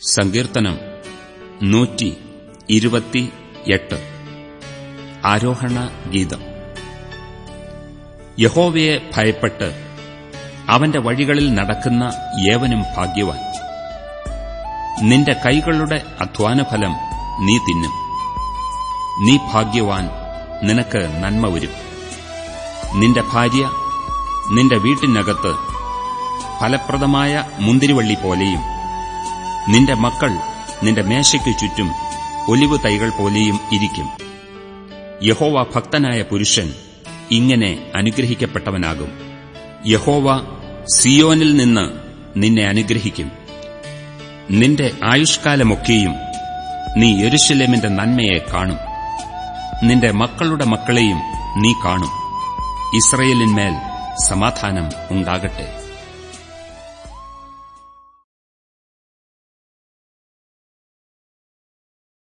സങ്കീർത്തനം നൂറ്റി ഇരുപത്തിയെട്ട് ആരോഹണ ഗീതം. യഹോവയെ ഭയപ്പെട്ട് അവന്റെ വഴികളിൽ നടക്കുന്ന ഏവനും ഭാഗ്യവാൻ. നിന്റെ കൈകളുടെ അധ്വാനഫലം നീ തിന്നും. നീ ഭാഗ്യവാൻ നിനക്ക് നന്മ വരും. നിന്റെ ഭാര്യ നിന്റെ വീട്ടിനകത്ത് ഫലപ്രദമായ മുന്തിരിവള്ളി പോലെയും നിന്റെ മക്കൾ നിന്റെ മേശയ്ക്കു ചുറ്റും ഒലിവ് തൈകൾ പോലെയും ഇരിക്കും. യഹോവ ഭക്തനായ പുരുഷൻ ഇങ്ങനെ അനുഗ്രഹിക്കപ്പെട്ടവനാകും. യഹോവ സിയോനിൽ നിന്ന് നിന്നെ അനുഗ്രഹിക്കും. നിന്റെ ആയുഷ്കാലമൊക്കെയും നീ യെരുശലേമിന്റെ നന്മയെ കാണും. നിന്റെ മക്കളുടെ മക്കളെയും നീ കാണും. ഇസ്രയേലിന്മേൽ സമാധാനം ഉണ്ടാകട്ടെ.